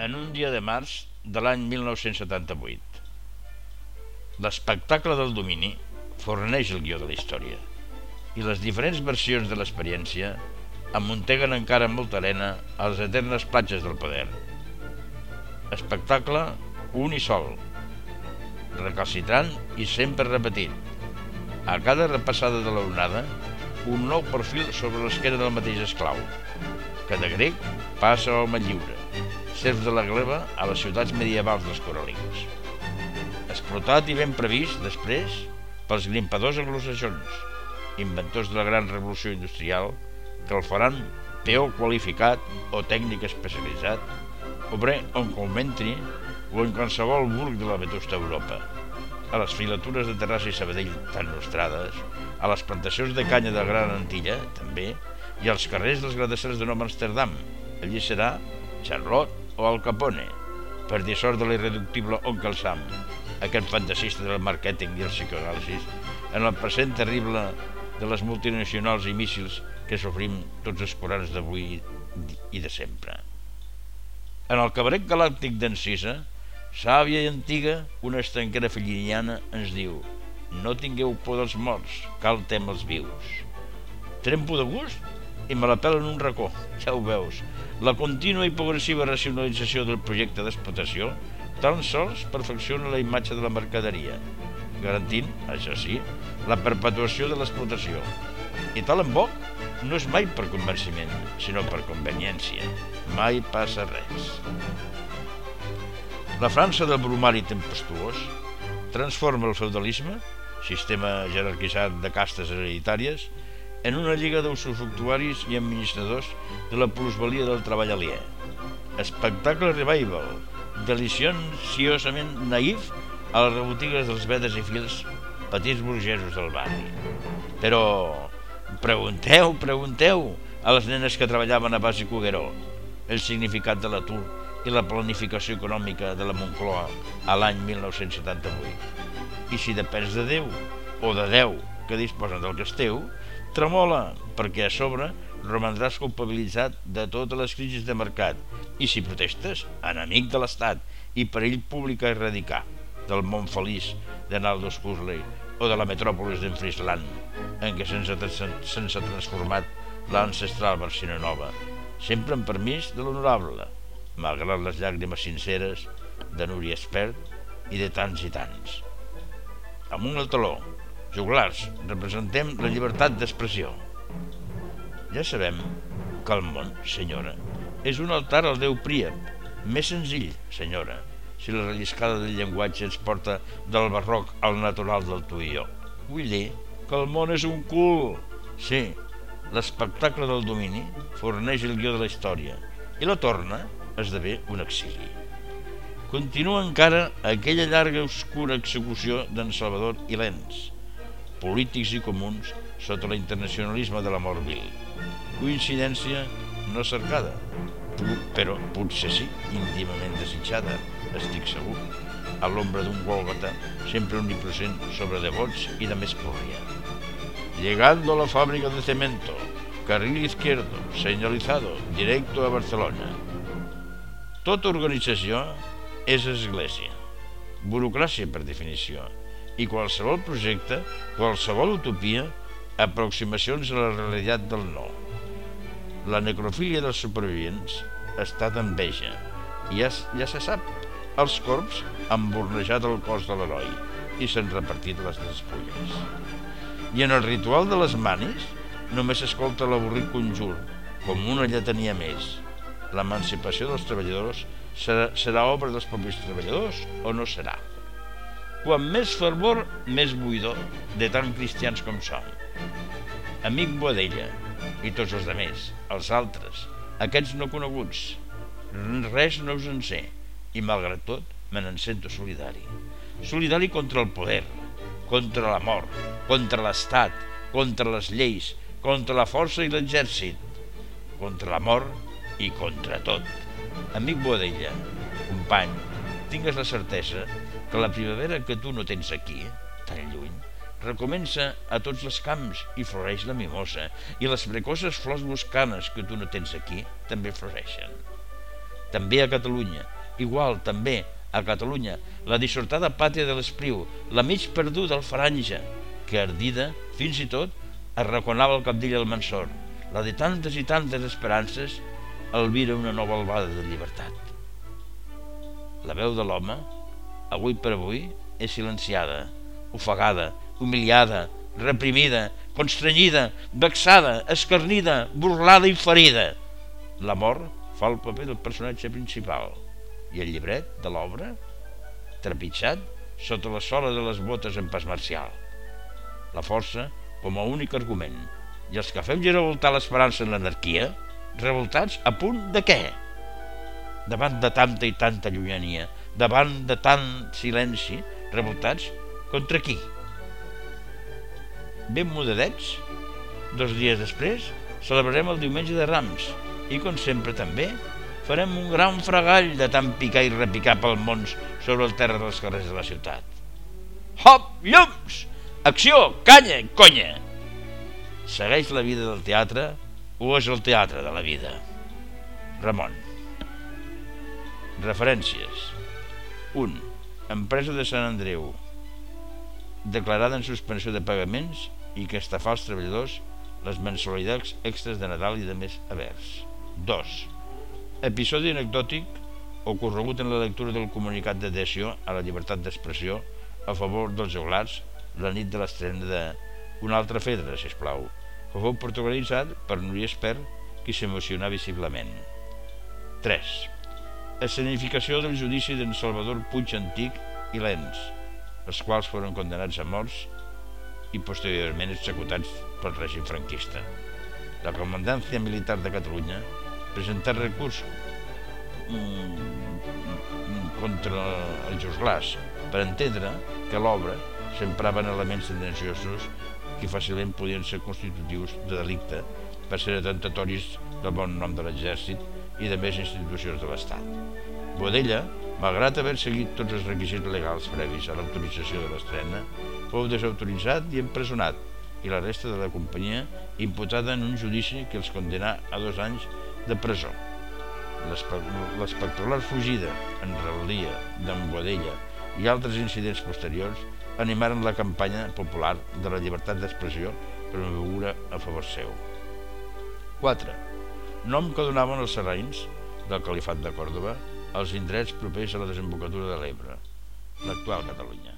en un dia de març de l'any 1978. L'espectacle del domini forneix el guió de la història i les diferents versions de l'experiència amunteguen encara amb molta arena a les eternes platges del poder. Espectacle un i sol, recalcitrant i sempre repetit. A cada repassada de l'onada, un nou perfil sobre l'esquena del mateix esclau, que de grec passa a home lliure, serf de la gleba a les ciutats medievals dels coralins. Explotat i ben previst, després, pels grimpadors anglosaxons, inventors de la gran revolució industrial, que el faran peó qualificat o tècnic especialitzat, obrer on conventri o en qualsevol burg de la vetusta Europa, a les filatures de Terrassa i Sabadell tan nostrades, a les plantacions de canya de Gran Antilla, també, i als carrers dels gradacers de Nova Amsterdam. Allí serà Charlotte o Al Capone, per dir sort de l'irreductible Oncle Sam, aquest fantasista del màrqueting i el psicoanàlisis, en el present terrible de les multinacionals i míssils que sofrim tots els corans d'avui i de sempre. En el cabaret galàctic d'Encisa, sàvia i antiga, una estanquera filliniana ens diu no tingueu por dels morts, cal tem els vius. Trempo de gust i me la pelen un racó, ja ho veus. La contínua i progressiva racionalització del projecte d'explotació tan sols perfecciona la imatge de la mercaderia, garantint, això sí, la perpetuació de l'explotació. I tal en boc no és mai per convenciment, sinó per conveniència. Mai passa res. La França del bromari tempestuós transforma el feudalisme, sistema jerarquitzat de castes hereditàries, en una lliga d'usufructuaris i administradors de la plusvalia del treball aliè. Espectacle revival, deliciosament naïf a les rebotigues dels vedes i fils petits burgesos del barri. Però pregunteu, pregunteu a les nenes que treballaven a base Cugueró el significat de l'atur i la planificació econòmica de la Moncloa a l'any 1978. I si depens de Déu o de Déu que disposen del que esteu, tremola, perquè a sobre romandràs culpabilitzat de totes les crisis de mercat i si protestes, enemic de l'Estat i perill públic a erradicar del món feliç de Naldo Cusley o de la metròpolis d'en Frisland, en què se'ns ha, transformat l'ancestral Barcina Nova, sempre en permís de l'honorable, malgrat les llàgrimes sinceres de Núria Espert i de tants i tants. Amunt el taló, Joglars, representem la llibertat d'expressió. Ja sabem que el món, senyora, és un altar al Déu Príap. Més senzill, senyora, si la relliscada del llenguatge ens porta del barroc al natural del tu i jo. Vull dir que el món és un cul. Sí, l'espectacle del domini forneix el guió de la història i la torna esdevé un exili. Continua encara aquella llarga obscura execució d'en Salvador Ilens, polítics i comuns sota l'internacionalisme de la mort vil. Coincidència no cercada, però potser sí, íntimament desitjada, estic segur, a l'ombra d'un Gòlgota sempre omnipresent sobre devots i de més porria. Llegando a la fàbrica de cemento, carril izquierdo, señalizado, directo a Barcelona. Tota organització és església. Burocràcia, per definició i qualsevol projecte, qualsevol utopia, aproximacions a la realitat del no. La necrofília dels supervivents està d'enveja ja, ja se sap, els corps han bornejat el cos de l'heroi i s'han repartit les despulles. I en el ritual de les manis només s'escolta l'avorrit conjur, com una lletania més. L'emancipació dels treballadors serà, serà obra dels propis treballadors o no serà? Quan més fervor, més buidor, de tan cristians com som. Amic Boadella i tots els demés, els altres, aquests no coneguts, res no us en sé, i malgrat tot me n'en sento solidari. Solidari contra el poder, contra la mort, contra l'Estat, contra les lleis, contra la força i l'exèrcit, contra la mort i contra tot. Amic Boadella, company, tingues la certesa que la primavera que tu no tens aquí, tan lluny, recomença a tots els camps i floreix la mimosa, i les precoses flors boscanes que tu no tens aquí també floreixen. també a Catalunya. Igual, també, a Catalunya, la dissortada pàtria de l'Espriu, la mig perduda al Faranja, que ardida, fins i tot, arraconava el capdill al Mansor, la de tantes i tantes esperances, albira una nova albada de llibertat. La veu de l'home, avui per avui, és silenciada, ofegada, humiliada, reprimida, constrenyida, vexada, escarnida, burlada i ferida. La mort fa el paper del personatge principal i el llibret de l'obra, trepitjat sota la sola de les botes en pas marcial. La força com a únic argument. I els que fem revoltar l'esperança en l'anarquia, revoltats a punt de què? Davant de tanta i tanta llunyania, davant de tant silenci, revoltats contra qui? Ben modadets, dos dies després, celebrarem el diumenge de Rams i, com sempre també, farem un gran fregall de tant picar i repicar pel mons sobre el terra dels carrers de la ciutat. Hop, llums! Acció, canya, conya! Segueix la vida del teatre o és el teatre de la vida? Ramon. Referències. 1. Empresa de Sant Andreu. Declarada en suspensió de pagaments i que estafà als treballadors les mensualitats extras de Nadal i de més avers. 2 Episodi anecdòtic ocorregut en la lectura del comunicat d'adhesió a la llibertat d'expressió a favor dels joglars la nit de l'estrena de Una altra fedra, si plau, que fou protagonitzat per Núria Espert, qui s'emocionà visiblement. 3. Escenificació del judici d'en Salvador Puig Antic i Lens, els quals foren condenats a morts i posteriorment executats pel règim franquista. La Comandància Militar de Catalunya presentar recurs mm, contra el Joslàs per entendre que l'obra s'emprava en elements tendenciosos que fàcilment podien ser constitutius de delicte per ser atentatoris del bon nom de l'exèrcit i de més institucions de l'Estat. Bodella, malgrat haver seguit tots els requisits legals previs a l'autorització de l'estrena, fou desautoritzat i empresonat i la resta de la companyia imputada en un judici que els condenà a dos anys de presó. L'espectacular fugida en rebel·lia d'en Boadella i altres incidents posteriors animaren la campanya popular de la llibertat d'expressió per una figura a favor seu. 4. Nom que donaven els serraïns del califat de Còrdoba als indrets propers a la desembocadura de l'Ebre, l'actual Catalunya.